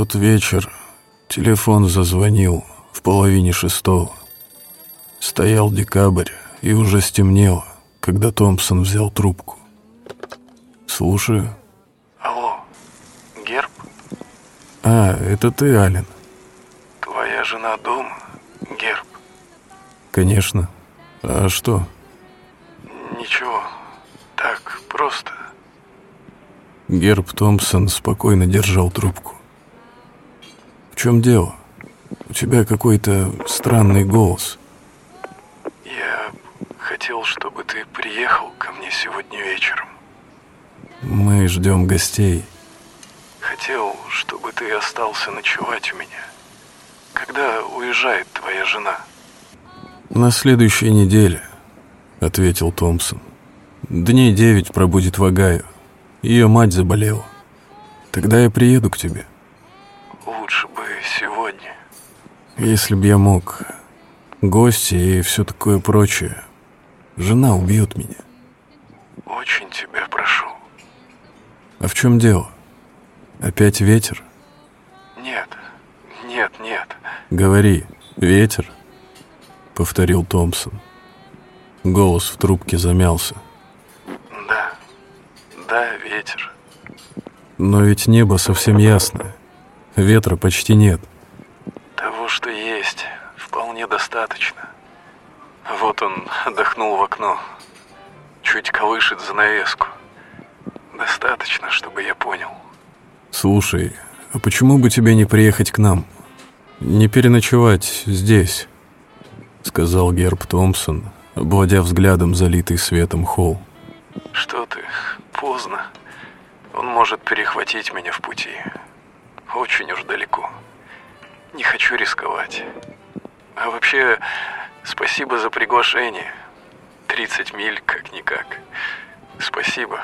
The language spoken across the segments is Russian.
тот вечер телефон зазвонил в половине шестого. Стоял декабрь, и уже стемнело, когда Томпсон взял трубку. Слушаю. Алло, Герб? А, это ты, Ален? Твоя жена дома, Герб? Конечно. А что? Ничего, так, просто. Герб Томпсон спокойно держал трубку. В чем дело? У тебя какой-то странный голос. Я хотел, чтобы ты приехал ко мне сегодня вечером. Мы ждем гостей. Хотел, чтобы ты остался ночевать у меня. Когда уезжает твоя жена? На следующей неделе, ответил Томпсон. Дней девять пробудет в Огайо. Ее мать заболела. Тогда я приеду к тебе. Если б я мог. Гости и все такое прочее. Жена убьет меня. Очень тебя прошу. А в чем дело? Опять ветер? Нет, нет, нет. Говори, ветер? Повторил Томпсон. Голос в трубке замялся. Да, да, ветер. Но ведь небо совсем ясное. Ветра почти нет. Того, что есть, вполне достаточно. Вот он отдохнул в окно. Чуть колышет занавеску. Достаточно, чтобы я понял. Слушай, а почему бы тебе не приехать к нам? Не переночевать здесь, сказал Герб Томпсон, обводя взглядом залитый светом холл. Что ты, поздно. Он может перехватить меня в пути. Очень уж далеко. Не хочу рисковать. А вообще, спасибо за приглашение. 30 миль как-никак. Спасибо.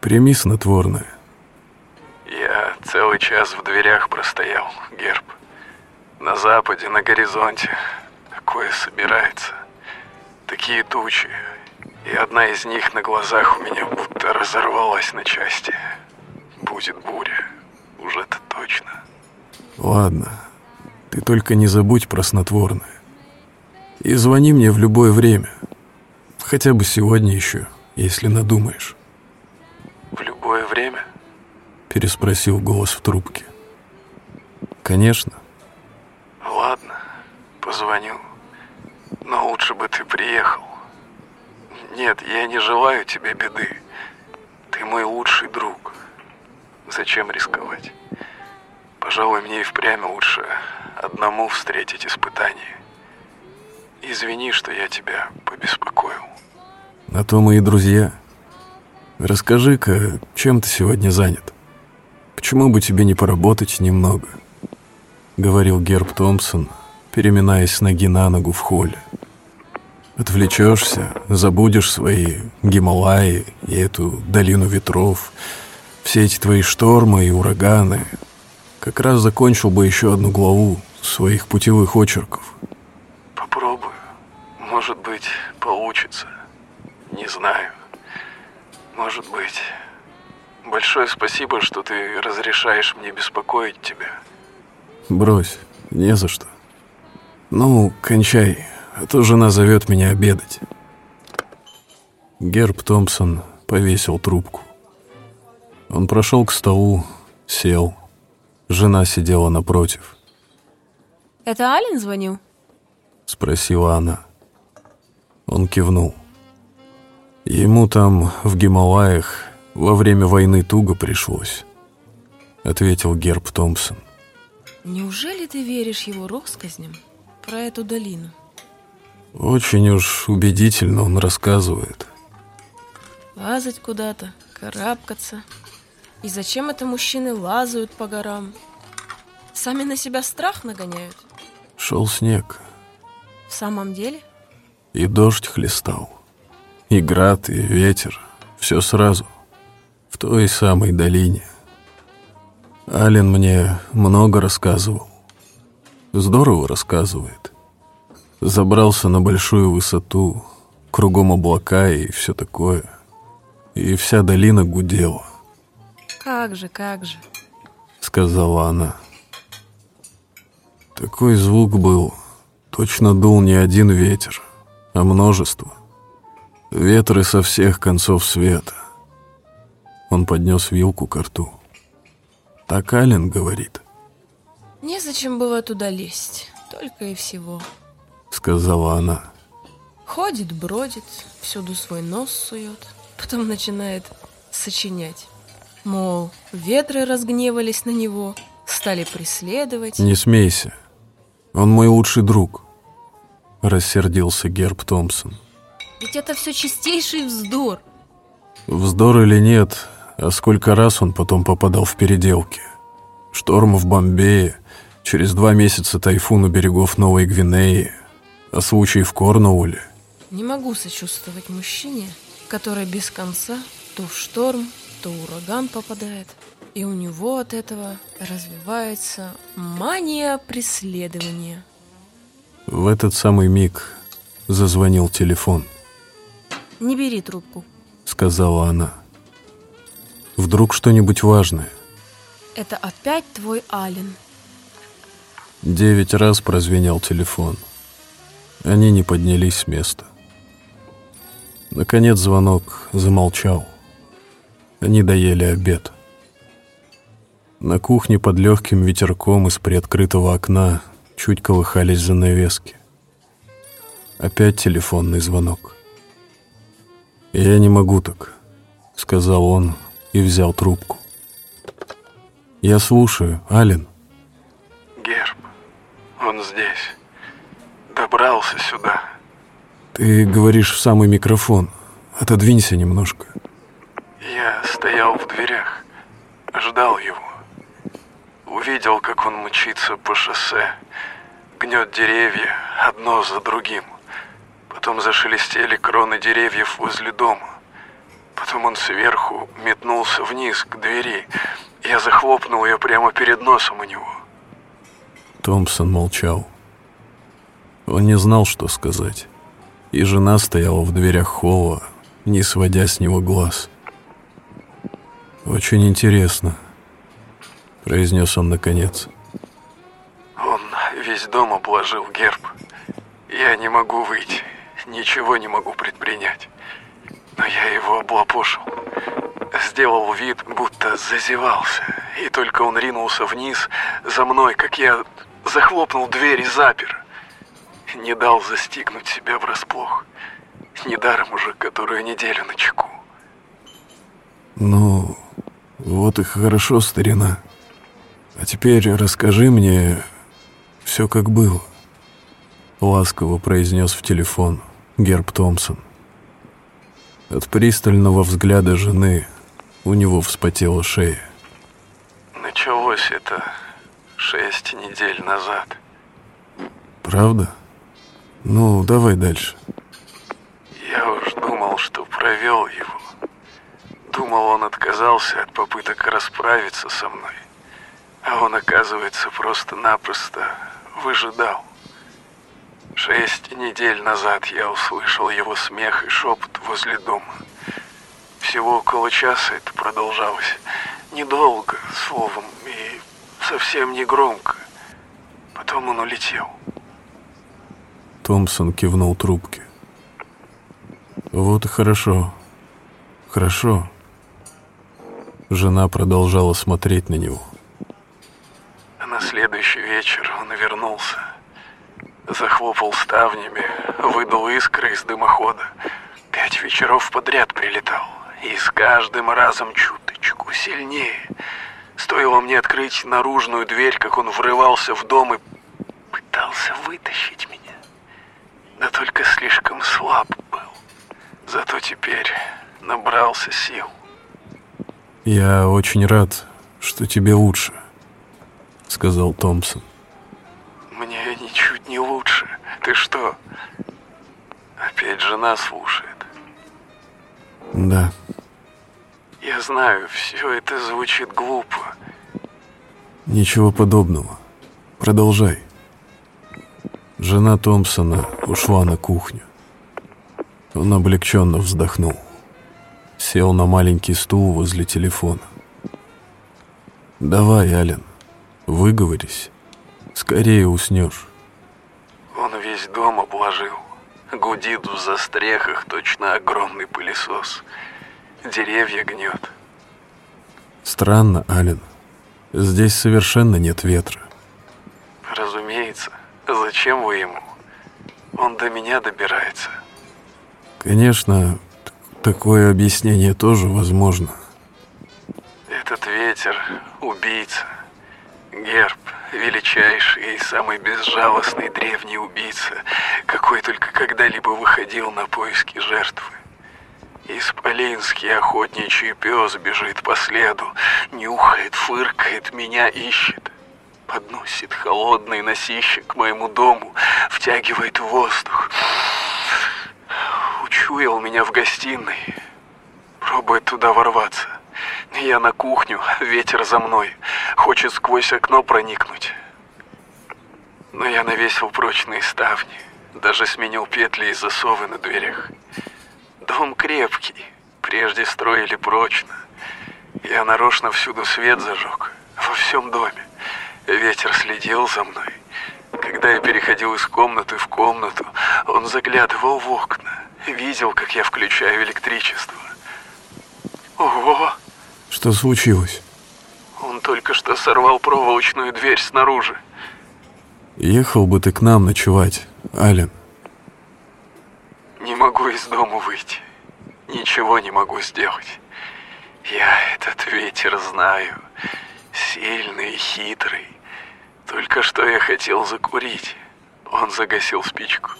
Прими снотворное. Я целый час в дверях простоял, Герб. На западе, на горизонте. Такое собирается. Такие тучи. И одна из них на глазах у меня будто разорвалась на части. Будет буря. Уж это точно. Ладно, ты только не забудь про снотворное. И звони мне в любое время. Хотя бы сегодня еще, если надумаешь. В любое время? Переспросил голос в трубке. Конечно. Ладно, позвоню. Но лучше бы ты приехал. Нет, я не желаю тебе беды. Ты мой лучший друг. Зачем рисковать? Пожалуй, мне и впрямь лучше одному встретить испытание. Извини, что я тебя побеспокоил. На то мы и друзья. Расскажи-ка, чем ты сегодня занят? Почему бы тебе не поработать немного? Говорил Герб Томпсон, переминаясь с ноги на ногу в холле. Отвлечешься, забудешь свои Гималаи и эту долину ветров, все эти твои штормы и ураганы. Как раз закончил бы еще одну главу своих путевых очерков. Попробую. Может быть, получится. Не знаю. Может быть. Большое спасибо, что ты разрешаешь мне беспокоить тебя. Брось, не за что. Ну, кончай, а то жена зовет меня обедать. Герб Томпсон повесил трубку. Он прошел к столу, сел. Жена сидела напротив. Это Ален звонил? Спросила она. Он кивнул. Ему там, в Гималаях, во время войны туго пришлось. Ответил Герб Томпсон. Неужели ты веришь его россказням про эту долину? Очень уж убедительно он рассказывает. Лазать куда-то, карабкаться. И зачем это мужчины лазают по горам? Сами на себя страх нагоняют? Шел снег, В самом деле? и дождь хлестал. И град, и ветер. Все сразу. В той самой долине. Ален мне много рассказывал. Здорово рассказывает. Забрался на большую высоту, кругом облака и все такое. И вся долина гудела. Как же, как же. сказала она. Такой звук был, точно дул не один ветер, а множество. Ветры со всех концов света. Он поднес вилку к рту. Так Ален говорит. Незачем было туда лезть, только и всего. Сказала она. Ходит, бродит, всюду свой нос сует, потом начинает сочинять. Мол, ветры разгневались на него, стали преследовать. Не смейся. Он мой лучший друг. Рассердился Герб Томпсон. Ведь это все чистейший вздор. Вздор или нет, а сколько раз он потом попадал в переделки. Шторм в Бомбее, через два месяца тайфун у берегов Новой Гвинеи, а случай в Корнуолле. Не могу сочувствовать мужчине, который без конца то в шторм, то ураган попадает, и у него от этого развивается мания преследования. В этот самый миг зазвонил телефон. «Не бери трубку», — сказала она. «Вдруг что-нибудь важное?» «Это опять твой Ален». Девять раз прозвенел телефон. Они не поднялись с места. Наконец звонок замолчал. Они доели обед. На кухне под легким ветерком из приоткрытого окна чуть колыхались занавески. Опять телефонный звонок. «Я не могу так», — сказал он и взял трубку. «Я слушаю, Ален». Герб, он здесь. Добрался сюда. «Ты говоришь в самый микрофон. Отодвинься немножко». Я стоял в дверях, ждал его. Увидел, как он мчится по шоссе, гнет деревья одно за другим. Потом зашелестели кроны деревьев возле дома. Потом он сверху метнулся вниз к двери. Я захлопнул ее прямо перед носом у него. Томпсон молчал. Он не знал, что сказать. И жена стояла в дверях холла, не сводя с него глаз. «Очень интересно», — произнес он наконец. Он весь дом обложил герб. Я не могу выйти, ничего не могу предпринять. Но я его облапошил. Сделал вид, будто зазевался. И только он ринулся вниз за мной, как я захлопнул дверь и запер. Не дал застигнуть себя врасплох. Недаром уже которую неделю на чеку. «Ну, вот и хорошо, старина. А теперь расскажи мне все как было», — ласково произнес в телефон Герб Томпсон. От пристального взгляда жены у него вспотела шея. Началось это шесть недель назад. «Правда? Ну, давай дальше». Я уж думал, что провел его. Думал, он отказался от попыток расправиться со мной. А он, оказывается, просто-напросто выжидал. Шесть недель назад я услышал его смех и шепот возле дома. Всего около часа это продолжалось. Недолго, словом, и совсем не громко. Потом он улетел. Томпсон кивнул трубке. «Вот и хорошо. Хорошо». Жена продолжала смотреть на него. А на следующий вечер он вернулся. Захлопал ставнями, выдал искры из дымохода. Пять вечеров подряд прилетал. И с каждым разом чуточку сильнее. Стоило мне открыть наружную дверь, как он врывался в дом и пытался вытащить меня. Да только слишком слаб был. Зато теперь набрался сил. «Я очень рад, что тебе лучше», — сказал Томпсон. Мне ничуть не лучше. Ты что? Опять жена слушает. «Да, Я знаю, все это звучит глупо. ничего подобного. Продолжай». Жена Томпсона ушла на кухню. Он облегченно вздохнул. Сел на маленький стул возле телефона. Давай, Ален, выговорись. Скорее уснешь. Он весь дом обложил. Гудит в застрехах точно огромный пылесос. Деревья гнет. Странно, Ален. Здесь совершенно нет ветра. Разумеется. Зачем вы ему? Он до меня добирается. Конечно, такое объяснение тоже возможно. Этот ветер — убийца. Герб — величайший и самый безжалостный древний убийца, какой только когда-либо выходил на поиски жертвы. Исполинский охотничий пес бежит по следу, нюхает, фыркает, меня ищет. Подносит холодный носище к моему дому, втягивает воздух. Учуял меня в гостиной, пробует туда ворваться. Я на кухню, ветер за мной, хочет сквозь окно проникнуть. Но я навесил прочные ставни, даже сменил петли и засовы на дверях. Дом крепкий, прежде строили прочно. Я нарочно всюду свет зажег, во всем доме. Ветер следил за мной. Когда я переходил из комнаты в комнату, он заглядывал в окна, видел, как я включаю электричество. Ого! Что случилось? Он только что сорвал проволочную дверь снаружи. Ехал бы ты к нам ночевать, Ален. Не могу из дома выйти. Ничего не могу сделать. Я этот ветер знаю. Сильный и хитрый. Только что я хотел закурить. Он загасил спичку.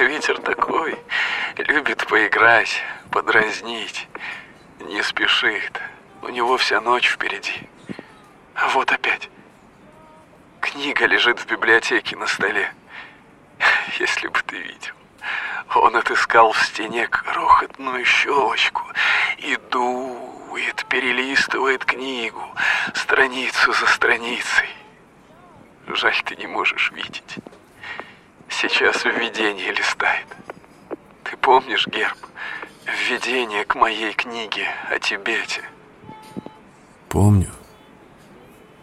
Ветер такой. Любит поиграть, подразнить. Не спешит. У него вся ночь впереди. А вот опять. Книга лежит в библиотеке на столе. Если бы ты видел. Он отыскал в стене крохотную щелочку и дует, перелистывает книгу, страницу за страницей. Жаль, ты не можешь видеть. Сейчас введение листает. Ты помнишь, Герб, введение к моей книге о Тибете? Помню.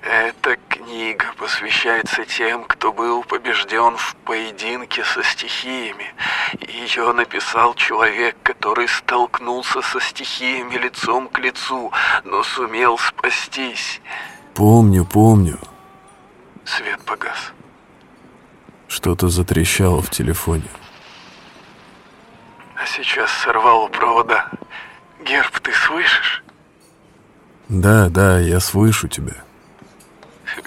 Эта книга посвящается тем, кто был побежден в поединке со стихиями. Ее написал человек, который столкнулся со стихиями лицом к лицу, но сумел спастись. Помню, помню. Свет погас. Что-то затрещало в телефоне. А сейчас сорвало провода. Герб, ты слышишь? Да, да, я слышу тебя.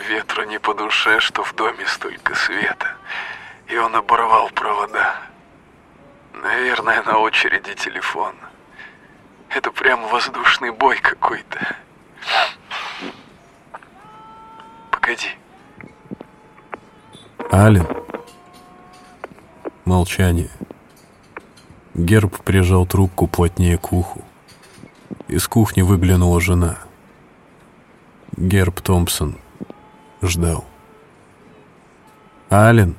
Ветру не по душе, что в доме столько света. И он оборвал провода. Наверное, на очереди телефон. Это прям воздушный бой какой-то. Погоди. Ален. Молчание. Герб прижал трубку плотнее к уху. Из кухни выглянула жена. Герб Томпсон ждал. «Ален?»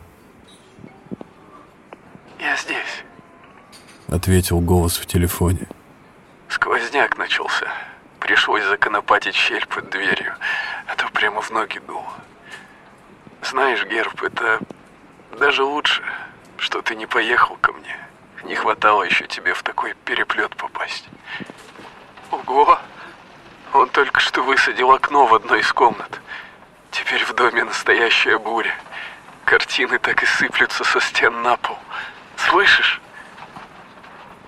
Я здесь. Ответил голос в телефоне. Сквозняк начался. Пришлось законопатить щель под дверью, а то прямо в ноги дуло. Знаешь, Герб, это даже лучше, что ты не поехал ко мне. Не хватало еще тебе в такой переплет попасть. Ого! Он только что высадил окно в одной из комнат. Теперь в доме настоящая буря. Картины так и сыплются со стен на пол. Слышишь?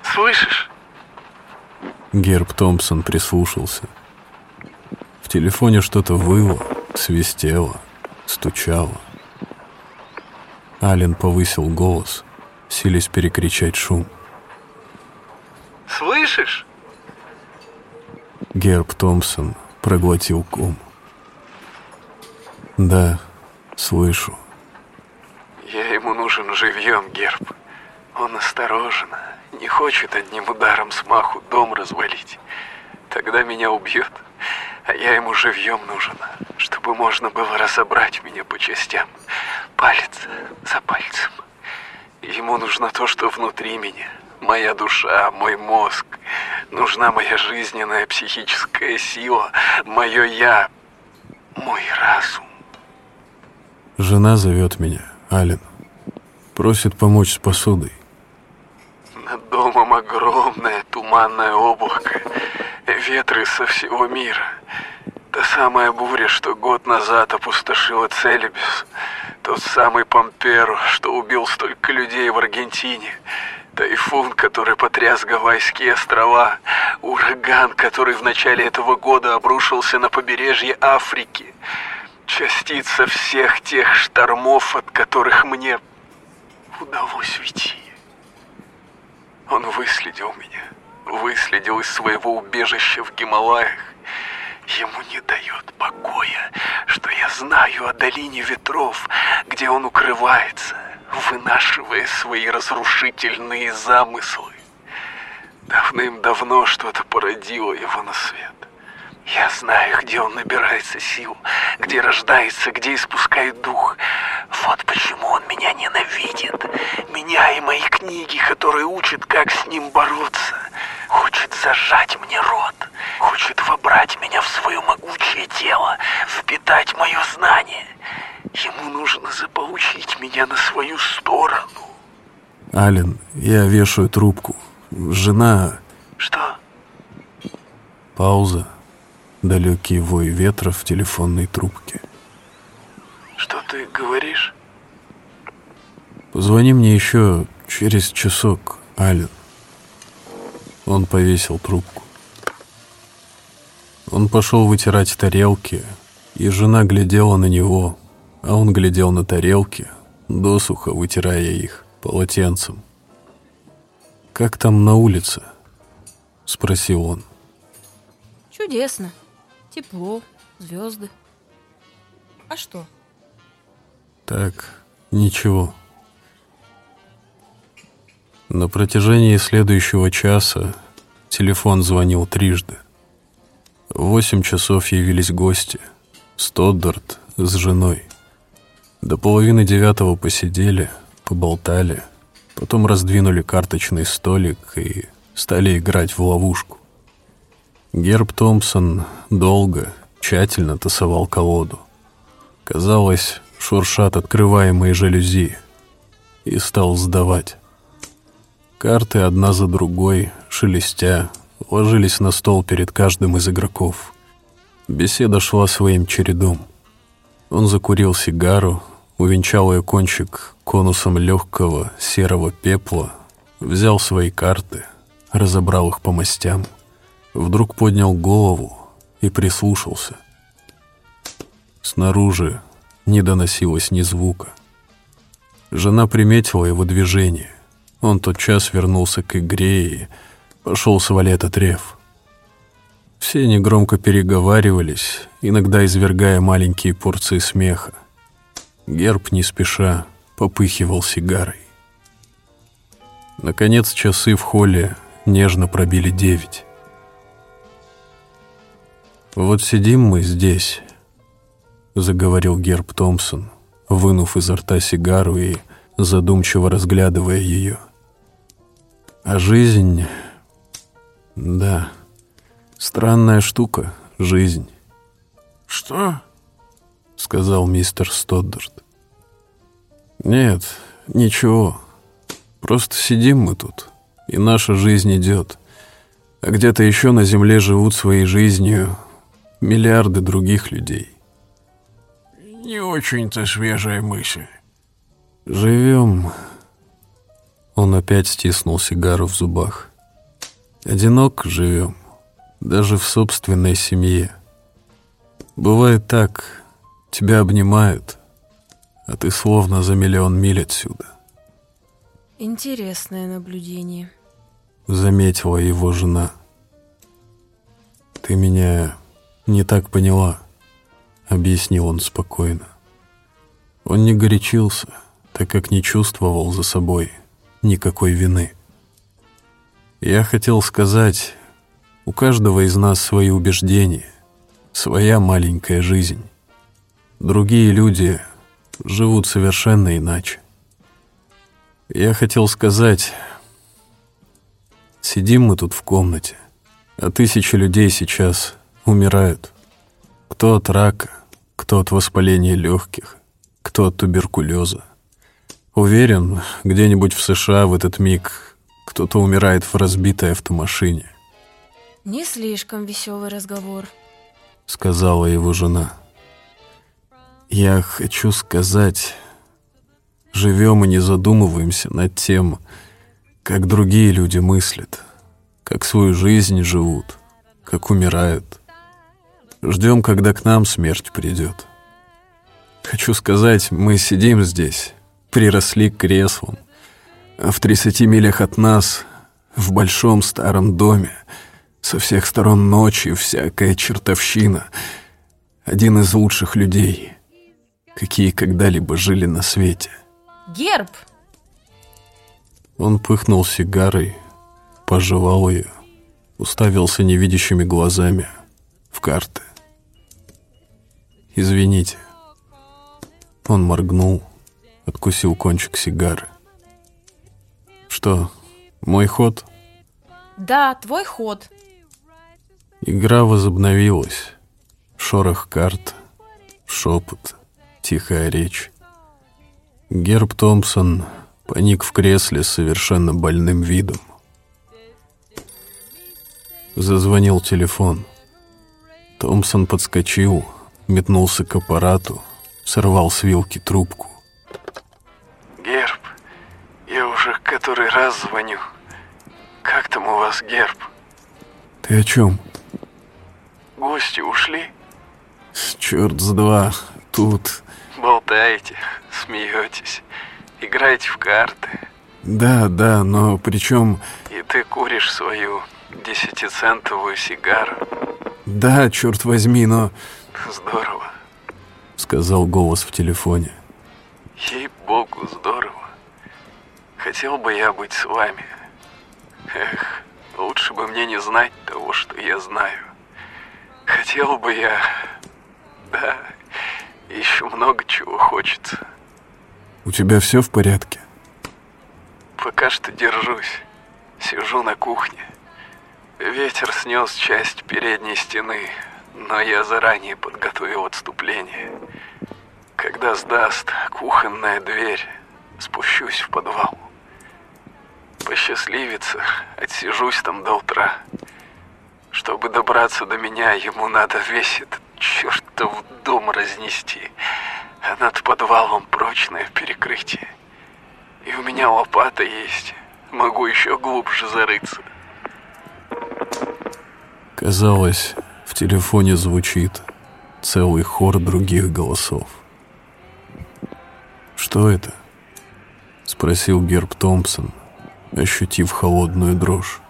Слышишь? Герб Томпсон прислушался. В телефоне что-то выло, свистело, стучало. Ален повысил голос, силясь перекричать шум. Слышишь? Герб Томпсон проглотил ком. Да, слышу. Я ему нужен живьем, Герб. Он осторожен, не хочет одним ударом смаху дом развалить. Тогда меня убьет, а я ему живьем нужен, чтобы можно было разобрать меня по частям, палец за пальцем. Ему нужно то, что внутри меня, моя душа, мой мозг. Нужна моя жизненная психическая сила, мое «я». мой разум. Жена зовет меня, Ален. Просит помочь с посудой. Над домом огромное туманное облако, ветры со всего мира. Та самая буря, что год назад опустошила Целебес. Тот самый Помперо, что убил столько людей в Аргентине. Тайфун, который потряс Гавайские острова. Ураган, который в начале этого года обрушился на побережье Африки. Частица всех тех штормов, от которых мне удалось уйти. Он выследил меня, выследил из своего убежища в Гималаях. Ему не дает покоя, что я знаю о долине ветров, где он укрывается, вынашивая свои разрушительные замыслы. Давным-давно что-то породило его на свет. Я знаю, где он набирается сил, где рождается, где испускает дух. Вот почему он меня ненавидит. Меня и мои книги, которые учат, как с ним бороться. Хочет зажать мне рот. Хочет вобрать меня в свое могучее тело, впитать мое знание. Ему нужно заполучить меня на свою сторону. Ален, я вешаю трубку. Жена... Что? Пауза. Далекий вой ветра в телефонной трубке. Что ты говоришь? Позвони мне еще через часок, Ален. Он повесил трубку. Он пошел вытирать тарелки, и жена глядела на него, а он глядел на тарелки, досуха вытирая их полотенцем. «Как там на улице?» — спросил он. Чудесно. Тепло, звезды. А что? Так, ничего. На протяжении следующего часа телефон звонил трижды. В восемь часов явились гости. Стоддарт с женой. До половины девятого посидели, поболтали, потом раздвинули карточный столик и стали играть в ловушку. Герб Томпсон долго, тщательно тасовал колоду. Казалось, шуршат открываемые жалюзи, и стал сдавать. Карты одна за другой, шелестя, ложились на стол перед каждым из игроков. Беседа шла своим чередом. Он закурил сигару, увенчал ее кончик конусом легкого серого пепла, взял свои карты, разобрал их по мастям — Вдруг поднял голову и прислушался. Снаружи не доносилось ни звука. Жена приметила его движение. Он тотчас вернулся к игре и пошел с валета треф. Все негромко переговаривались, иногда извергая маленькие порции смеха. Герб не спеша попыхивал сигарой. Наконец часы в холле нежно пробили девять. «Вот сидим мы здесь», — заговорил Герб Томпсон, вынув изо рта сигару и задумчиво разглядывая ее. «А жизнь... да, странная штука, жизнь». Что? — сказал мистер Стоддарт. «Нет, ничего. Просто сидим мы тут, и наша жизнь идет. А где-то еще на земле живут своей жизнью миллиарды других людей. Не очень-то свежая мысль. Живем. Он опять стиснул сигару в зубах. Одинок живем, даже в собственной семье. Бывает так, тебя обнимают, а ты словно за миллион миль отсюда. Интересное наблюдение. Заметила его жена. Ты меня «Не так поняла», — объяснил он спокойно. Он не горячился, так как не чувствовал за собой никакой вины. Я хотел сказать, у каждого из нас свои убеждения, своя маленькая жизнь. Другие люди живут совершенно иначе. Я хотел сказать, сидим мы тут в комнате, а тысячи людей сейчас умирают. Кто от рака, кто от воспаления легких, кто от туберкулеза. Уверен, где-нибудь в США в этот миг кто-то умирает в разбитой автомашине. Не слишком веселый разговор, сказала его жена. Я хочу сказать, живем и не задумываемся над тем, как другие люди мыслят, как свою жизнь живут, как умирают. Ждем, когда к нам смерть придет. Хочу сказать, мы сидим здесь, приросли к креслам, а в 30 милях от нас, в большом старом доме, со всех сторон ночи всякая чертовщина. Один из лучших людей, какие когда-либо жили на свете. Герб! Он пыхнул сигарой, пожевал ее, уставился невидящими глазами в карты. «Извините». Он моргнул, откусил кончик сигары. «Что, мой ход?» «Да, твой ход». Игра возобновилась. Шорох карт, шепот, тихая речь. Герб Томпсон поник в кресле с совершенно больным видом. Зазвонил телефон. Томпсон подскочил, метнулся к аппарату, сорвал с вилки трубку. Герб, я уже который раз звоню. Как там у вас герб? Ты о чем? Гости ушли? Черт с два, тут... Болтаете, смеетесь, играете в карты. Да, да, но причем... И ты куришь свою десятицентовую сигару. Да, черт возьми, но... Здорово. Сказал голос в телефоне. Ей-богу, здорово. Хотел бы я быть с вами. Эх, лучше бы мне не знать того, что я знаю. Хотел бы я... Да, еще много чего хочется. У тебя все в порядке? Пока что держусь. Сижу на кухне. Ветер снес часть передней стены, но я заранее подготовил отступление. Когда сдаст кухонная дверь, спущусь в подвал. Посчастливится, отсижусь там до утра. Чтобы добраться до меня, ему надо весь этот чертов дом разнести, а над подвалом прочное перекрытие. И у меня лопата есть, могу еще глубже зарыться. Казалось, в телефоне звучит целый хор других голосов. «Что это?» — спросил Герб Томпсон, ощутив холодную дрожь.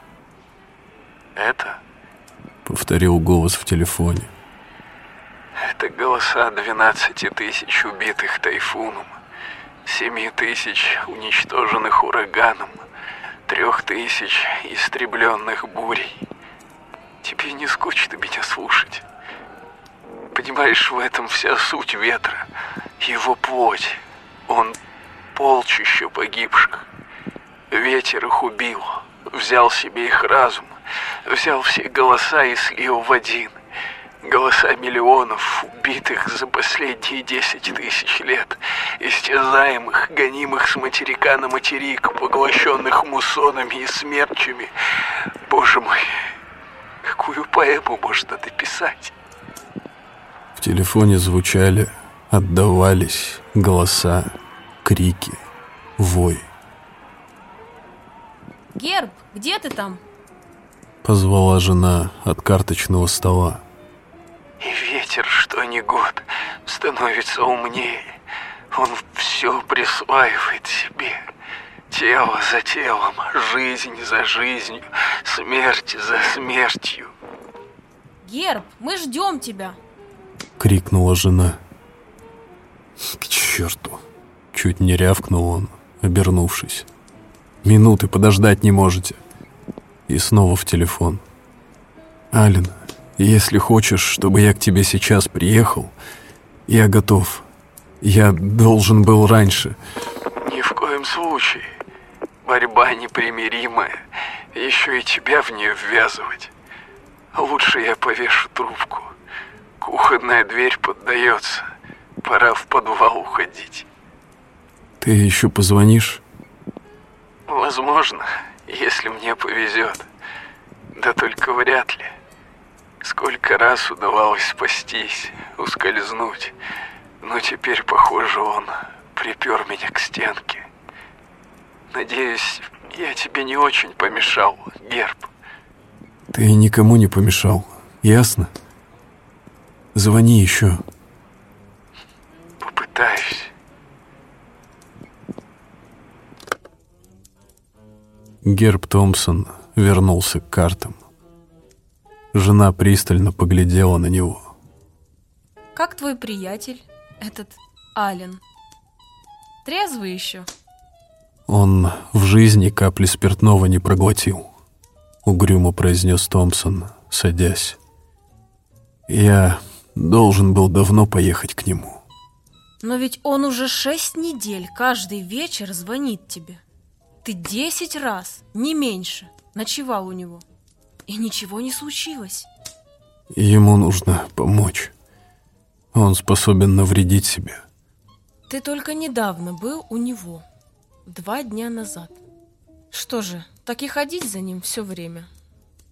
«Это?» — повторил голос в телефоне. «Это голоса 12 тысяч убитых тайфуном, 7 тысяч уничтоженных ураганом, трех тысяч истребленных бурей. Тебе не скучно меня слушать? Понимаешь, в этом вся суть ветра, его плоть. Он полчища погибших. Ветер их убил, взял себе их разум, взял все голоса и слил в один. Голоса миллионов, убитых за последние десять тысяч лет, истязаемых, гонимых с материка на материк, поглощенных муссонами и смерчами. Боже мой, какую поэму можно написать? В телефоне звучали, отдавались голоса, крики, вой. Герб, где ты там? Позвала жена от карточного стола. И ветер, что ни год, становится умнее. Он все присваивает себе. Тело за телом, жизнь за жизнью, смерть за смертью. Герб, мы ждем тебя. Крикнула жена. К черту. Чуть не рявкнул он, обернувшись. Минуты подождать не можете. И снова в телефон. Ален, если хочешь, чтобы я к тебе сейчас приехал, я готов. Я должен был раньше. Ни в коем случае. Борьба непримиримая. Еще и тебя в нее ввязывать. Лучше я повешу трубку. Кухонная дверь поддается. пора в подвал уходить. Ты еще позвонишь? Возможно, если мне повезет. Да только вряд ли. Сколько раз удавалось спастись, ускользнуть. Но теперь, похоже, он припер меня к стенке. Надеюсь, я тебе не очень помешал, Герб. Ты никому не помешал, ясно? Звони еще. Попытаюсь. Герб Томпсон вернулся к картам. Жена пристально поглядела на него. Как твой приятель, этот Ален? Трезвый еще? Он в жизни капли спиртного не проглотил, угрюмо произнес Томпсон, садясь. Я должен был давно поехать к нему. Но ведь он уже шесть недель каждый вечер звонит тебе. Ты десять раз, не меньше, ночевал у него. И ничего не случилось. Ему нужно помочь. Он способен навредить себе. Ты только недавно был у него. Два дня назад. Что же, так и ходить за ним все время?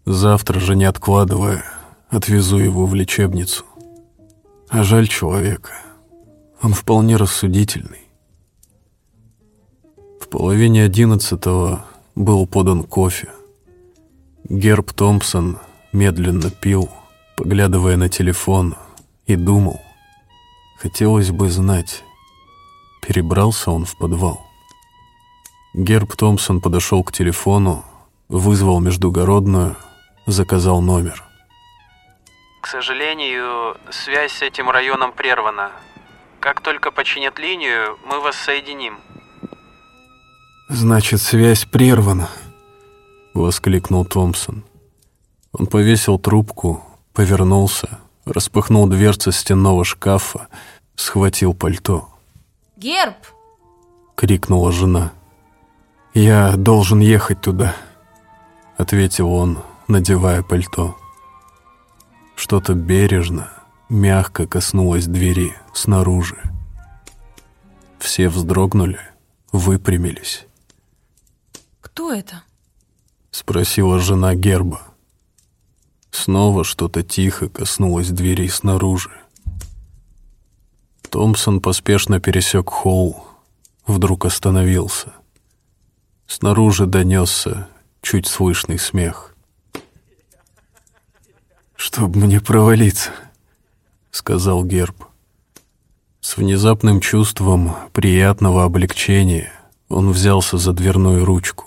Завтра же, не откладывая, отвезу его в лечебницу. А жаль человека. Он вполне рассудительный. В половине одиннадцатого был подан кофе. Герб Томпсон медленно пил, поглядывая на телефон, и думал. Хотелось бы знать, перебрался он в подвал. Герб Томпсон подошел к телефону, вызвал междугородную, заказал номер. К сожалению, связь с этим районом прервана. Как только починят линию, мы вас соединим. «Значит, связь прервана», — воскликнул Томпсон. Он повесил трубку, повернулся, распахнул дверцы стенного шкафа, схватил пальто. Герб! — крикнула жена. «Я должен ехать туда», — ответил он, надевая пальто. Что-то бережно, мягко коснулось двери снаружи. Все вздрогнули, выпрямились. Кто это? Спросила жена Герба. Снова что-то тихо коснулось двери снаружи. Томпсон поспешно пересек холл, вдруг остановился. Снаружи донесся чуть слышный смех. «Чтоб мне провалиться», — сказал Герб. С внезапным чувством приятного облегчения он взялся за дверную ручку.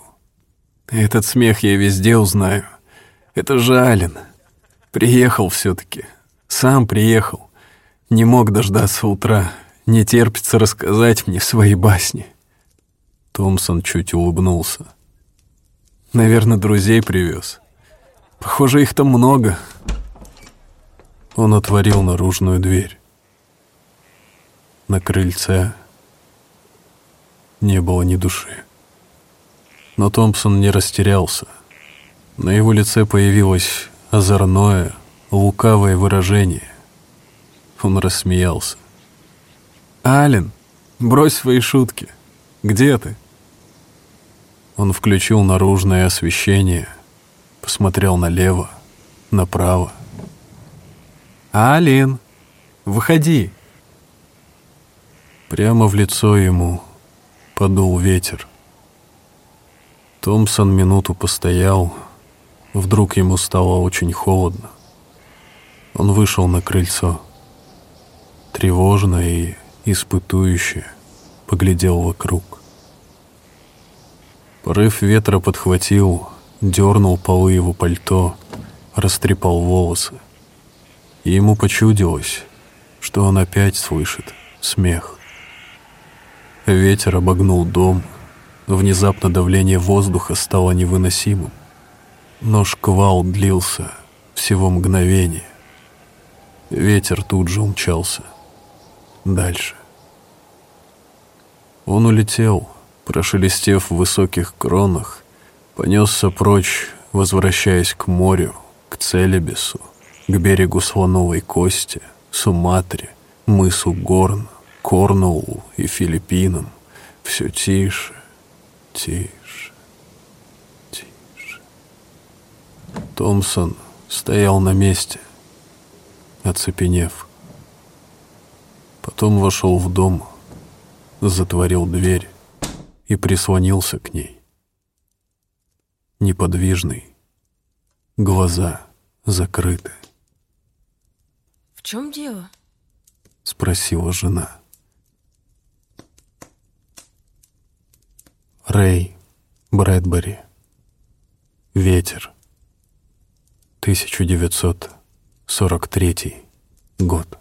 «Этот смех я везде узнаю. Это же Ален. Приехал все-таки. Сам приехал. Не мог дождаться утра. Не терпится рассказать мне свои басни». Томпсон чуть улыбнулся. «Наверное, друзей привез. Похоже, их там много». Он отворил наружную дверь. На крыльце не было ни души. Но Томпсон не растерялся. На его лице появилось озорное, лукавое выражение. Он рассмеялся. «Ален, брось свои шутки. Где ты?» Он включил наружное освещение, посмотрел налево, направо. «Алин, выходи!» Прямо в лицо ему подул ветер. Томпсон минуту постоял, вдруг ему стало очень холодно. Он вышел на крыльцо, тревожно и испытующе поглядел вокруг. Порыв ветра подхватил, дернул полы его пальто, растрепал волосы. И ему почудилось, что он опять слышит смех. Ветер обогнул дом, внезапно давление воздуха стало невыносимым. Но шквал длился всего мгновение. Ветер тут же умчался. Дальше. Он улетел, прошелестев в высоких кронах, понесся прочь, возвращаясь к морю, к Целебесу, к берегу Слоновой Кости, Суматре, мысу Горн, Корнуоллу и Филиппинам все тише, тише, тише. Томпсон стоял на месте, оцепенев. Потом вошел в дом, затворил дверь и прислонился к ней. Неподвижный, глаза закрыты. В чем дело? Спросила жена. Рэй Брэдбери. Ветер. 1943 год.